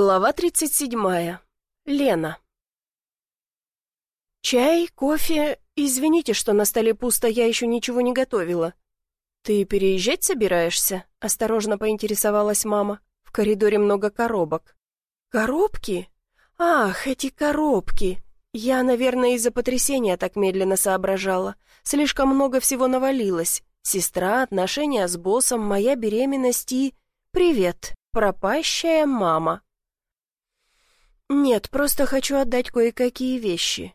Глава 37. Лена. «Чай, кофе. Извините, что на столе пусто, я еще ничего не готовила». «Ты переезжать собираешься?» — осторожно поинтересовалась мама. «В коридоре много коробок». «Коробки? Ах, эти коробки! Я, наверное, из-за потрясения так медленно соображала. Слишком много всего навалилось. Сестра, отношения с боссом, моя беременность и... Привет, пропащая мама». «Нет, просто хочу отдать кое-какие вещи.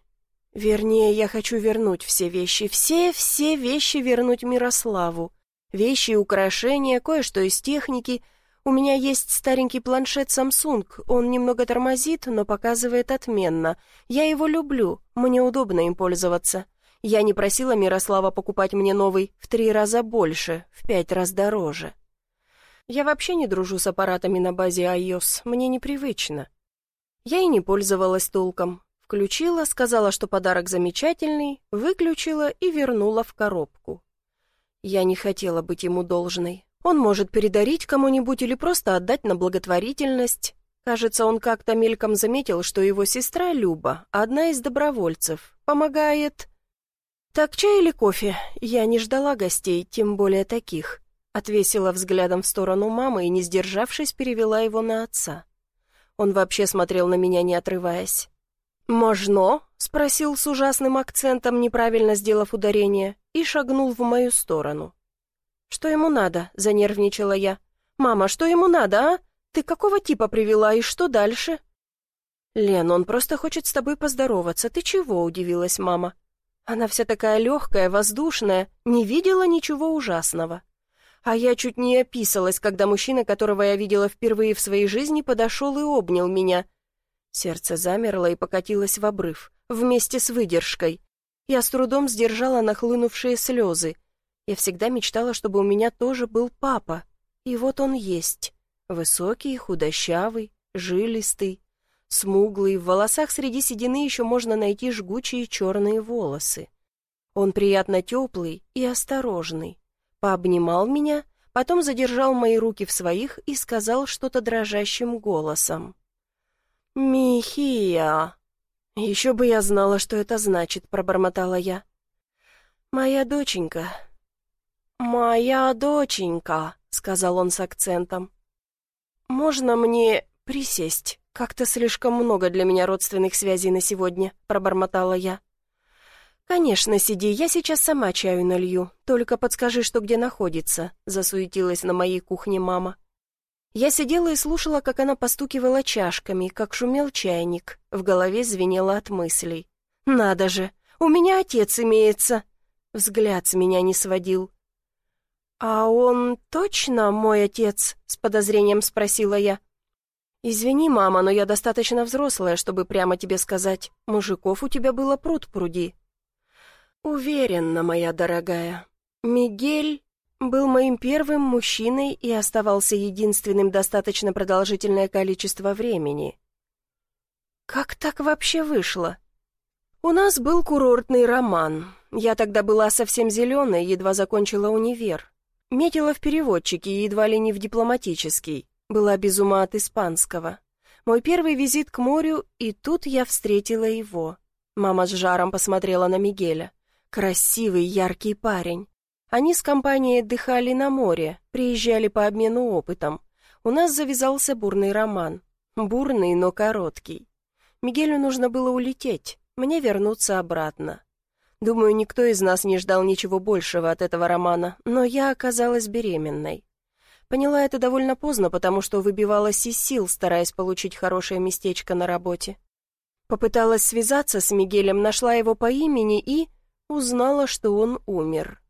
Вернее, я хочу вернуть все вещи, все-все вещи вернуть Мирославу. Вещи, украшения, кое-что из техники. У меня есть старенький планшет Samsung, он немного тормозит, но показывает отменно. Я его люблю, мне удобно им пользоваться. Я не просила Мирослава покупать мне новый в три раза больше, в пять раз дороже. Я вообще не дружу с аппаратами на базе iOS, мне непривычно. Я и не пользовалась толком. Включила, сказала, что подарок замечательный, выключила и вернула в коробку. Я не хотела быть ему должной. Он может передарить кому-нибудь или просто отдать на благотворительность. Кажется, он как-то мельком заметил, что его сестра Люба, одна из добровольцев, помогает... «Так чай или кофе? Я не ждала гостей, тем более таких». Отвесила взглядом в сторону мамы и, не сдержавшись, перевела его на отца. Он вообще смотрел на меня, не отрываясь. «Можно?» — спросил с ужасным акцентом, неправильно сделав ударение, и шагнул в мою сторону. «Что ему надо?» — занервничала я. «Мама, что ему надо, а? Ты какого типа привела и что дальше?» «Лен, он просто хочет с тобой поздороваться. Ты чего?» — удивилась мама. Она вся такая легкая, воздушная, не видела ничего ужасного. А я чуть не описалась, когда мужчина, которого я видела впервые в своей жизни, подошел и обнял меня. Сердце замерло и покатилось в обрыв, вместе с выдержкой. Я с трудом сдержала нахлынувшие слезы. Я всегда мечтала, чтобы у меня тоже был папа. И вот он есть. Высокий, худощавый, жилистый, смуглый, в волосах среди седины еще можно найти жгучие черные волосы. Он приятно теплый и осторожный пообнимал меня, потом задержал мои руки в своих и сказал что-то дрожащим голосом. «Михия!» «Еще бы я знала, что это значит», — пробормотала я. «Моя доченька». «Моя доченька», — сказал он с акцентом. «Можно мне присесть? Как-то слишком много для меня родственных связей на сегодня», — пробормотала я. «Конечно, сиди, я сейчас сама чаю налью. Только подскажи, что где находится», — засуетилась на моей кухне мама. Я сидела и слушала, как она постукивала чашками, как шумел чайник. В голове звенело от мыслей. «Надо же, у меня отец имеется!» Взгляд с меня не сводил. «А он точно мой отец?» — с подозрением спросила я. «Извини, мама, но я достаточно взрослая, чтобы прямо тебе сказать. Мужиков у тебя было пруд пруди, «Уверена, моя дорогая. Мигель был моим первым мужчиной и оставался единственным достаточно продолжительное количество времени. Как так вообще вышло? У нас был курортный роман. Я тогда была совсем зеленой, едва закончила универ. Метила в переводчике, едва ли не в дипломатический. Была без ума от испанского. Мой первый визит к морю, и тут я встретила его. Мама с жаром посмотрела на Мигеля. Красивый, яркий парень. Они с компанией отдыхали на море, приезжали по обмену опытом. У нас завязался бурный роман. Бурный, но короткий. Мигелю нужно было улететь, мне вернуться обратно. Думаю, никто из нас не ждал ничего большего от этого романа, но я оказалась беременной. Поняла это довольно поздно, потому что выбивалась из сил, стараясь получить хорошее местечко на работе. Попыталась связаться с Мигелем, нашла его по имени и узнала, что он умер.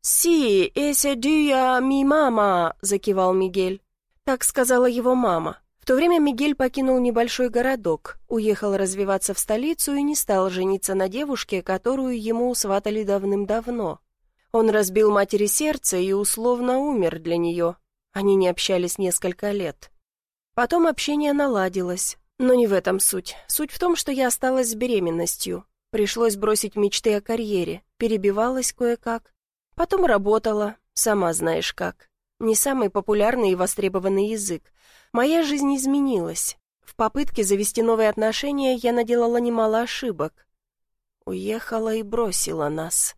«Си, эсе дюя ми мама», — закивал Мигель. Так сказала его мама. В то время Мигель покинул небольшой городок, уехал развиваться в столицу и не стал жениться на девушке, которую ему сватали давным-давно. Он разбил матери сердце и условно умер для нее. Они не общались несколько лет. Потом общение наладилось, но не в этом суть. Суть в том, что я осталась с беременностью. Пришлось бросить мечты о карьере, перебивалась кое-как. Потом работала, сама знаешь как. Не самый популярный и востребованный язык. Моя жизнь изменилась. В попытке завести новые отношения я наделала немало ошибок. Уехала и бросила нас.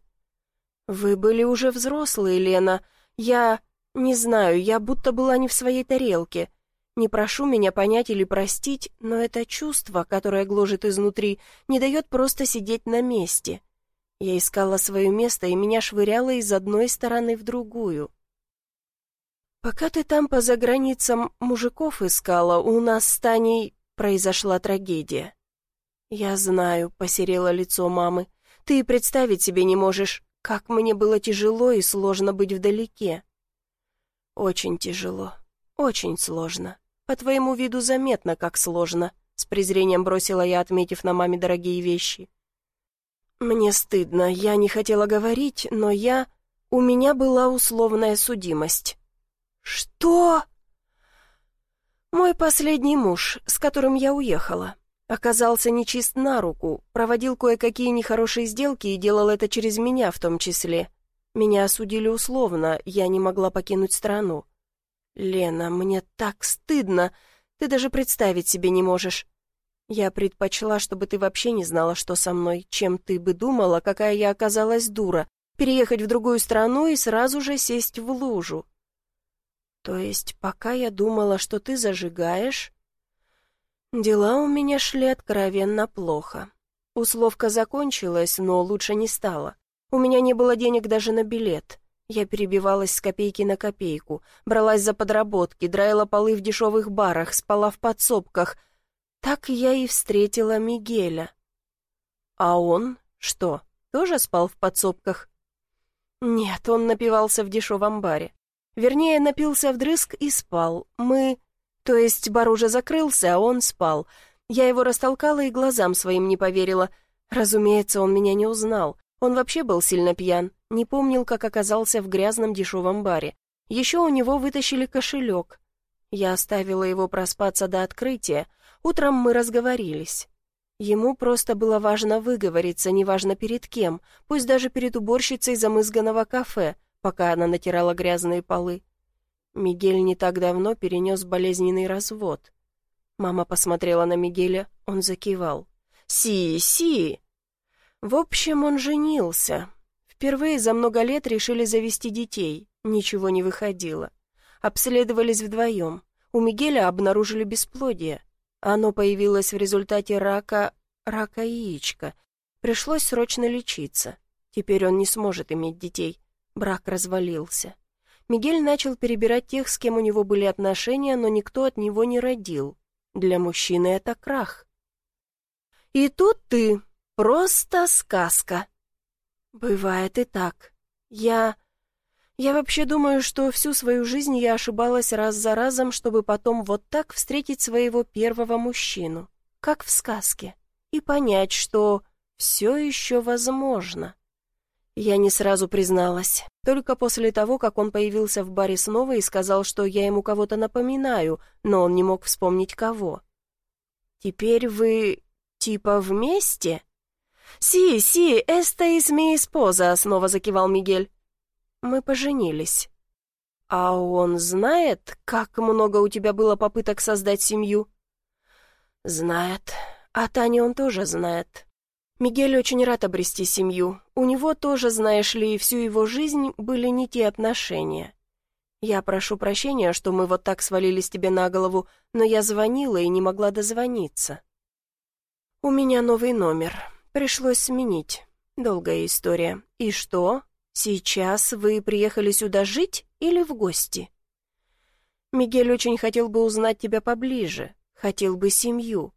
Вы были уже взрослые, Лена. Я... не знаю, я будто была не в своей тарелке. Не прошу меня понять или простить, но это чувство, которое гложет изнутри, не дает просто сидеть на месте. Я искала свое место, и меня швыряло из одной стороны в другую. Пока ты там по заграницам мужиков искала, у нас с Таней произошла трагедия. Я знаю, посерело лицо мамы. Ты представить себе не можешь, как мне было тяжело и сложно быть вдалеке. Очень тяжело, очень сложно. По твоему виду заметно, как сложно, с презрением бросила я, отметив на маме дорогие вещи. «Мне стыдно, я не хотела говорить, но я... У меня была условная судимость». «Что?» «Мой последний муж, с которым я уехала, оказался нечист на руку, проводил кое-какие нехорошие сделки и делал это через меня в том числе. Меня осудили условно, я не могла покинуть страну. Лена, мне так стыдно, ты даже представить себе не можешь. Я предпочла, чтобы ты вообще не знала, что со мной, чем ты бы думала, какая я оказалась дура, переехать в другую страну и сразу же сесть в лужу. То есть, пока я думала, что ты зажигаешь... Дела у меня шли откровенно плохо. Условка закончилась, но лучше не стало. У меня не было денег даже на билет. Я перебивалась с копейки на копейку, бралась за подработки, драила полы в дешевых барах, спала в подсобках — так я и встретила Мигеля. А он что, тоже спал в подсобках? Нет, он напивался в дешевом баре. Вернее, напился вдрызг и спал. Мы... То есть бар уже закрылся, а он спал. Я его растолкала и глазам своим не поверила. Разумеется, он меня не узнал. Он вообще был сильно пьян, не помнил, как оказался в грязном дешевом баре. Еще у него вытащили кошелек. Я оставила его проспаться до открытия, Утром мы разговорились. Ему просто было важно выговориться, неважно перед кем, пусть даже перед уборщицей замызганного кафе, пока она натирала грязные полы. Мигель не так давно перенес болезненный развод. Мама посмотрела на Мигеля, он закивал. «Си, си!» В общем, он женился. Впервые за много лет решили завести детей. Ничего не выходило. Обследовались вдвоем. У Мигеля обнаружили бесплодие. Оно появилось в результате рака... рака яичка. Пришлось срочно лечиться. Теперь он не сможет иметь детей. Брак развалился. Мигель начал перебирать тех, с кем у него были отношения, но никто от него не родил. Для мужчины это крах. И тут ты. Просто сказка. Бывает и так. Я... Я вообще думаю, что всю свою жизнь я ошибалась раз за разом, чтобы потом вот так встретить своего первого мужчину, как в сказке, и понять, что все еще возможно. Я не сразу призналась, только после того, как он появился в баре снова и сказал, что я ему кого-то напоминаю, но он не мог вспомнить кого. «Теперь вы типа вместе?» «Си, си, эста из ми эспоза», — снова закивал Мигель. Мы поженились. А он знает, как много у тебя было попыток создать семью? Знает. А Таня он тоже знает. Мигель очень рад обрести семью. У него тоже, знаешь ли, всю его жизнь были не те отношения. Я прошу прощения, что мы вот так свалились тебе на голову, но я звонила и не могла дозвониться. У меня новый номер. Пришлось сменить. Долгая история. И что? «Сейчас вы приехали сюда жить или в гости?» «Мигель очень хотел бы узнать тебя поближе, хотел бы семью».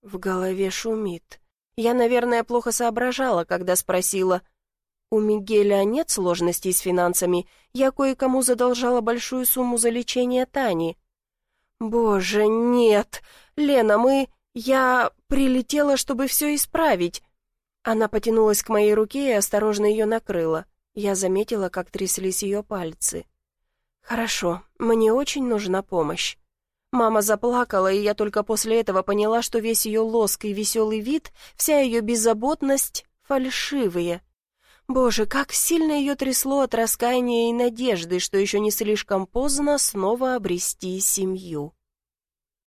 В голове шумит. Я, наверное, плохо соображала, когда спросила. «У Мигеля нет сложностей с финансами. Я кое-кому задолжала большую сумму за лечение Тани». «Боже, нет! Лена, мы... Я прилетела, чтобы все исправить». Она потянулась к моей руке и осторожно ее накрыла. Я заметила, как тряслись ее пальцы. «Хорошо, мне очень нужна помощь». Мама заплакала, и я только после этого поняла, что весь ее лоск и веселый вид, вся ее беззаботность фальшивые. Боже, как сильно ее трясло от раскаяния и надежды, что еще не слишком поздно снова обрести семью.